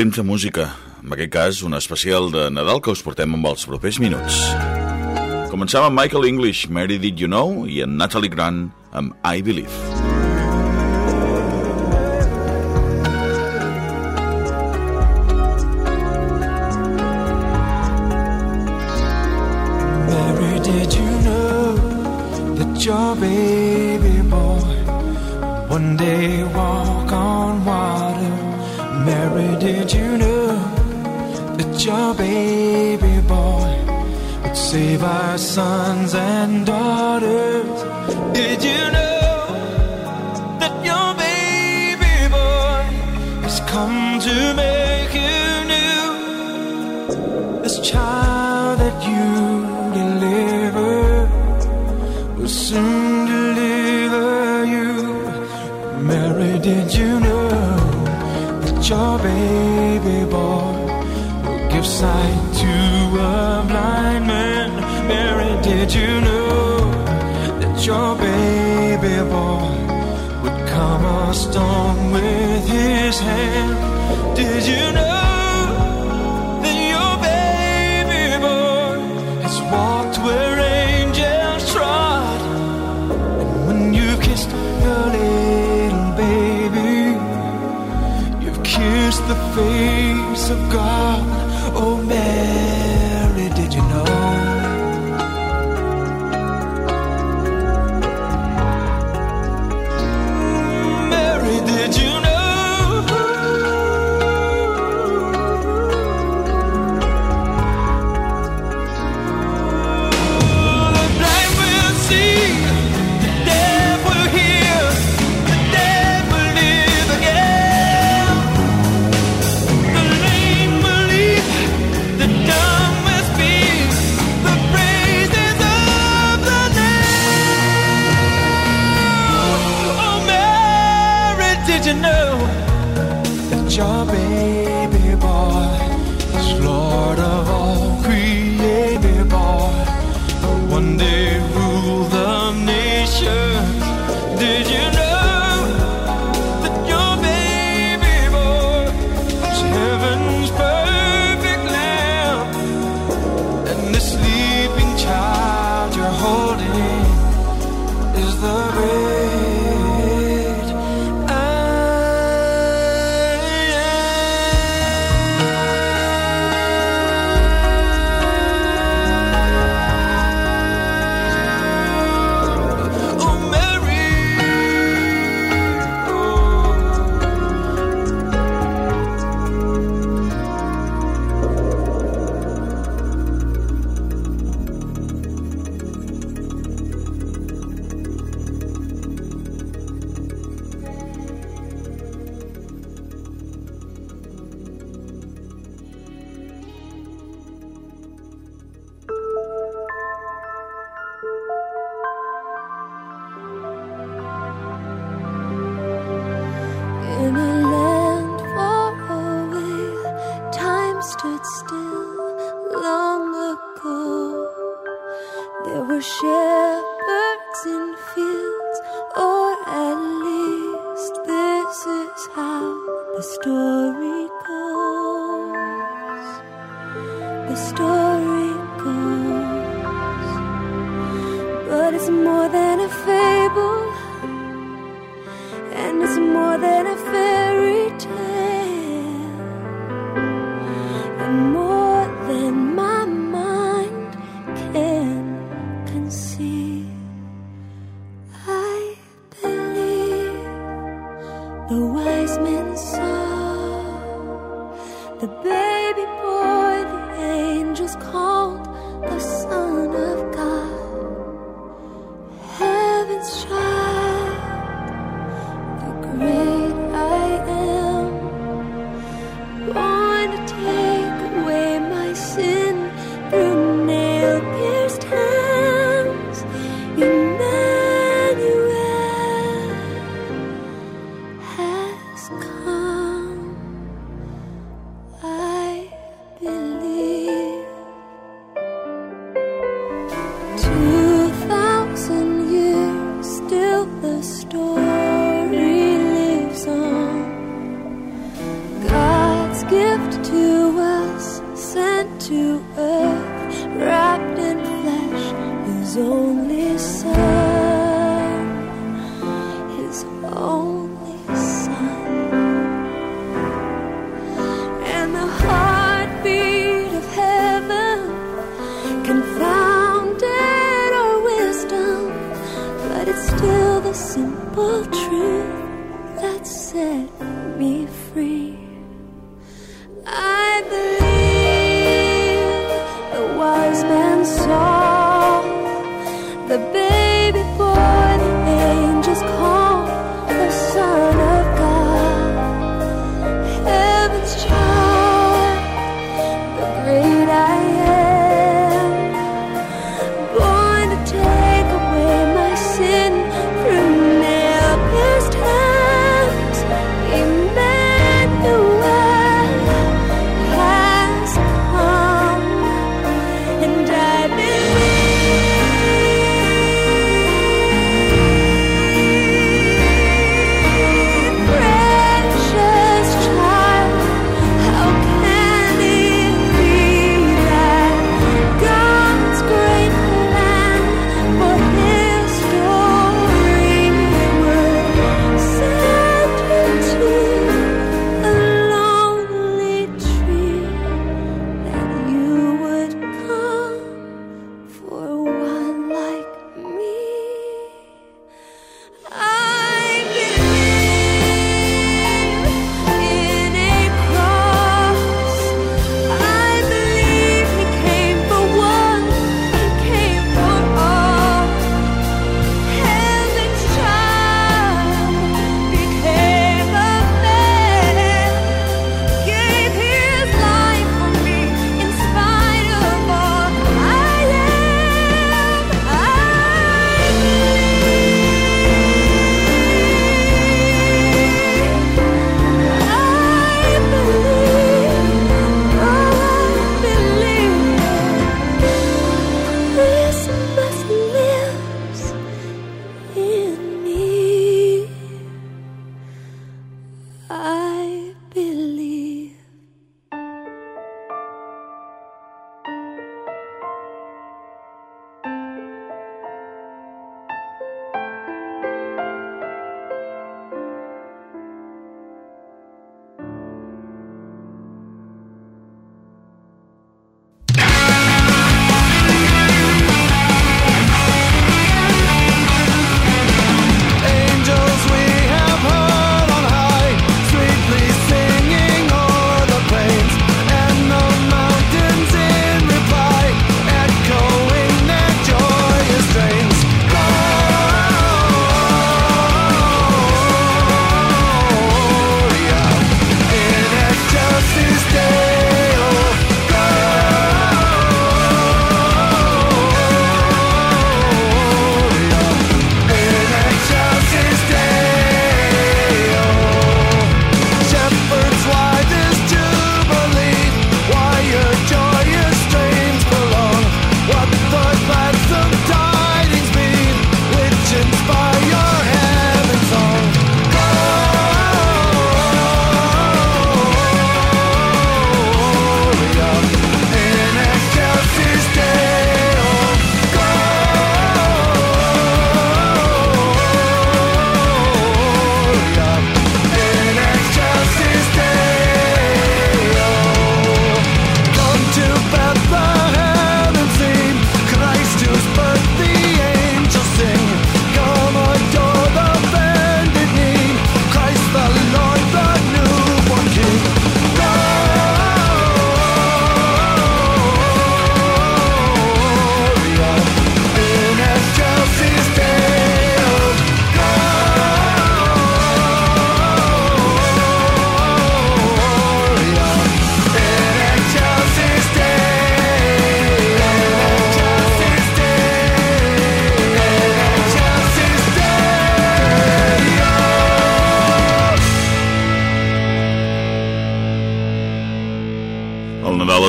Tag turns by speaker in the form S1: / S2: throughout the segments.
S1: Temps de música, en aquest cas un especial de Nadal que us portem amb els propers minuts. Començava amb Michael English, Mary Did You Know, i en Natalie Grant amb I Believe.
S2: deliver, will soon deliver you. Mary, did you know that your baby boy would give sight to a blind man? Mary, did you know that your baby boy would calm a storm with his hand? Did you know? of God.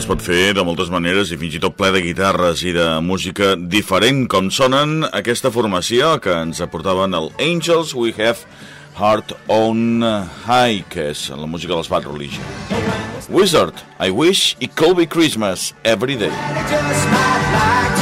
S1: es pot fer de moltes maneres i fins i tot ple de guitarres i de música diferent com sonen aquesta formació que ens aportaven el Angels We Have Heart on High, que és la música dels Bad Religion. Wizard, I Wish
S3: i Colby Christmas Every Day. Just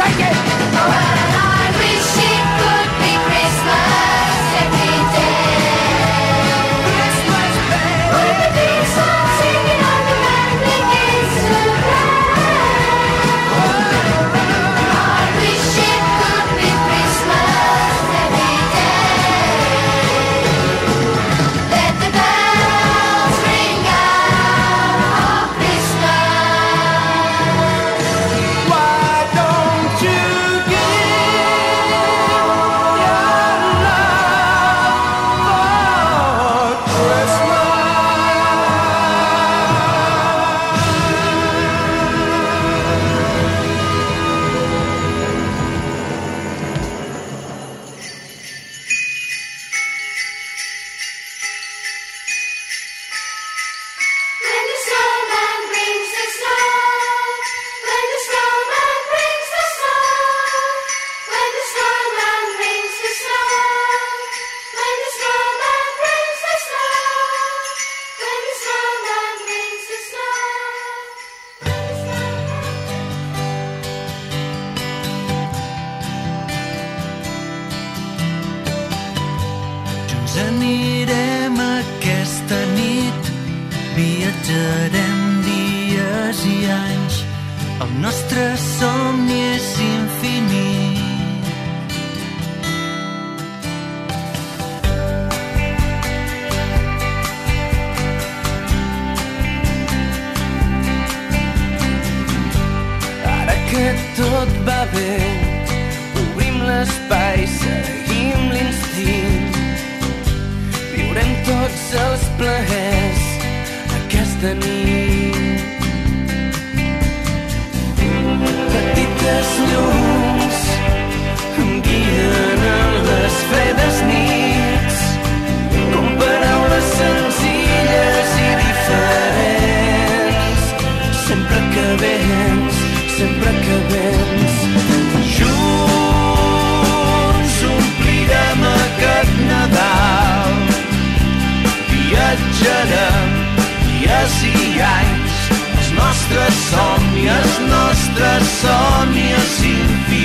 S3: Take it. va bé. Obrim l'espai, seguim l'instint. Viurem tots els plaers aquesta nit. Petites llums em guien a les fredes nits com paraules senzilles i diferents sempre que vens sempre que vens viatjarem dies i anys. Els nostres somnis, els nostres somnis infinits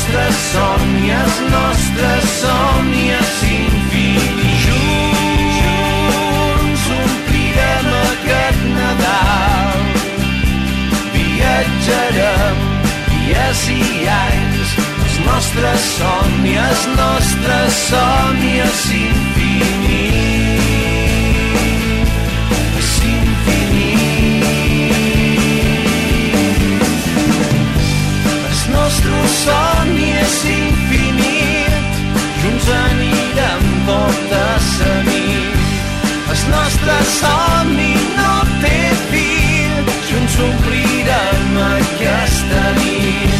S3: nostres somni, els nostres somnis infinits. Junts omplirem aquest Nadal, viatjarem dies i anys, els nostres somnis, els nostres somnis infinits.
S4: Nostre somni no té fi, junts omplirem aquesta nit.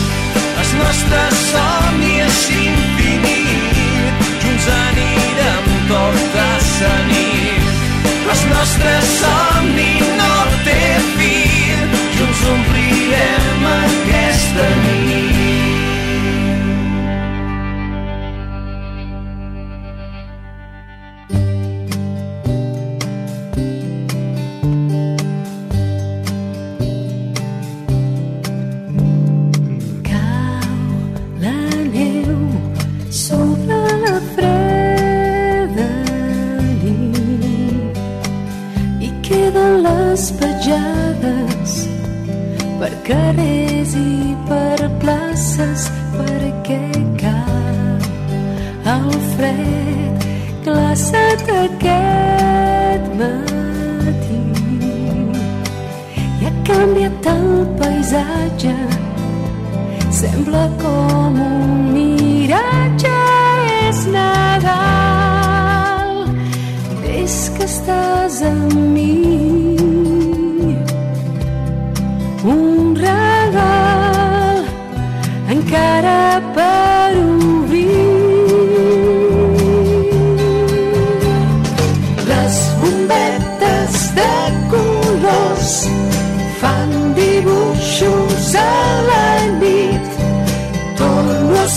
S4: El nostre somni és infinit, junts anirem tota la nit. El nostre somni
S5: canviat el paisatge Sembla com un miratge, és Nadal. Des que estàs amb mi, un regal encara per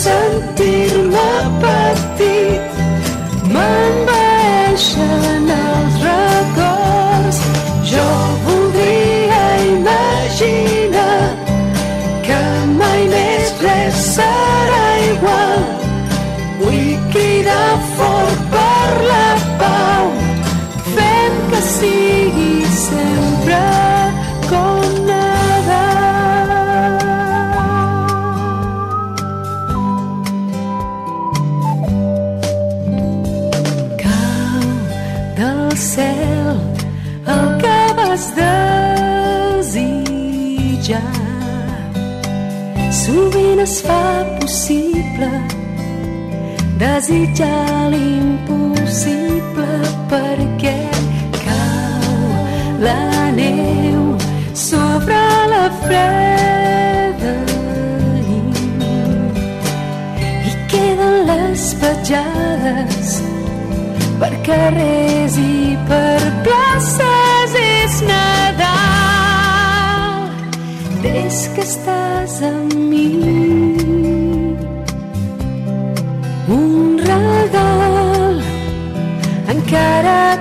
S5: sentirla possible desitjar l'impossible perquè cau la neu sobre la freda i queden les petjades per carrers i per places. És Nadal. Des que estàs amb mi encara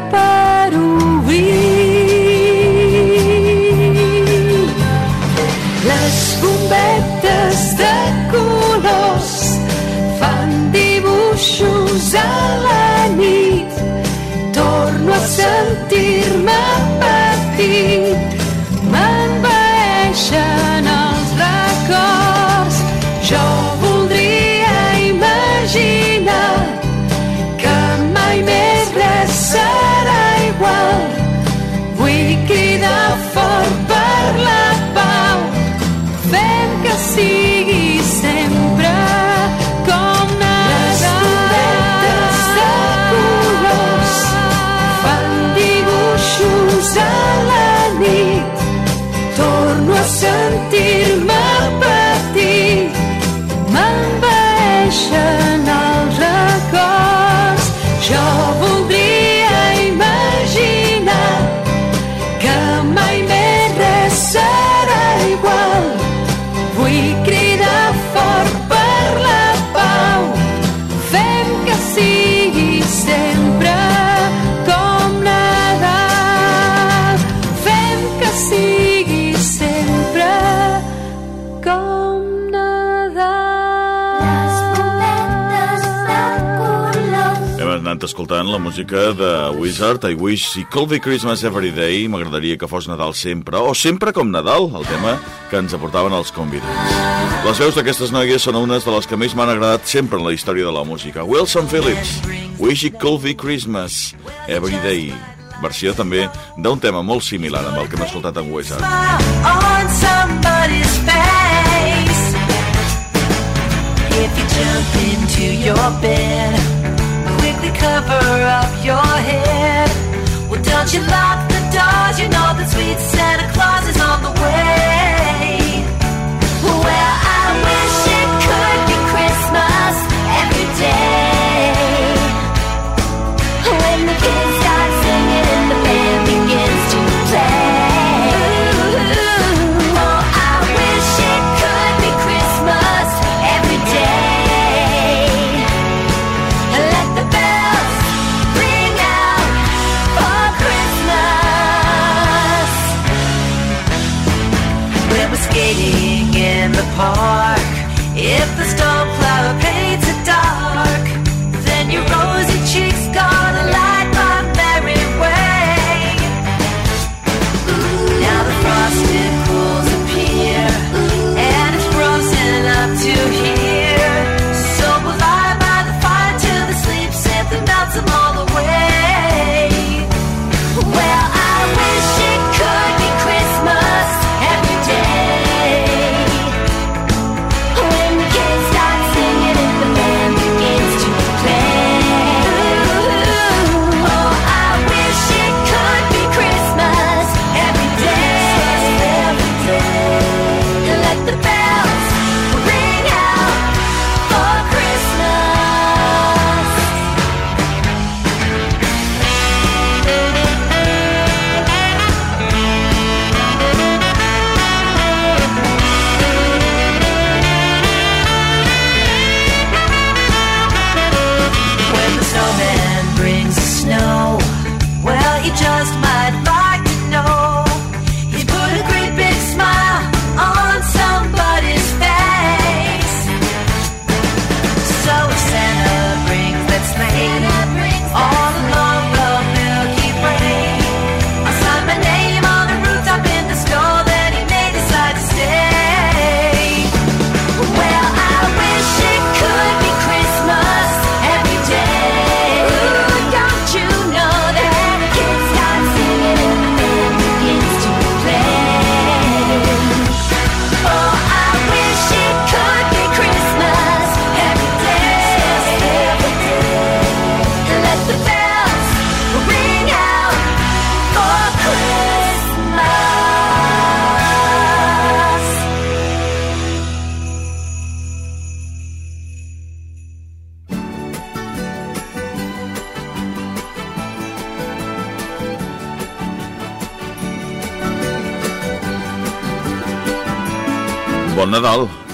S1: escoltant la música de Wizard, I Wish It Could Be Christmas Every Day, m'agradaria que fos Nadal sempre, o sempre com Nadal, el tema que ens aportaven els convidats. Les veus d'aquestes noies són unes de les que més m'han agradat sempre en la història de la música. Wilson Phillips, Wish It Could Be Christmas Every Day, versió també d'un tema molt similar amb el que hem escoltat en Wizard.
S4: on somebody's face. If you jump into your bed, cover up your head. Well, don't you lock the doors? You know that sweet Santa Claus is on the way.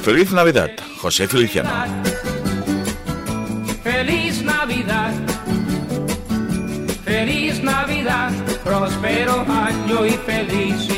S1: Feliz Navidad, José Feliciano.
S6: Feliz Navidad. Feliz Navidad, próspero año y felicidad.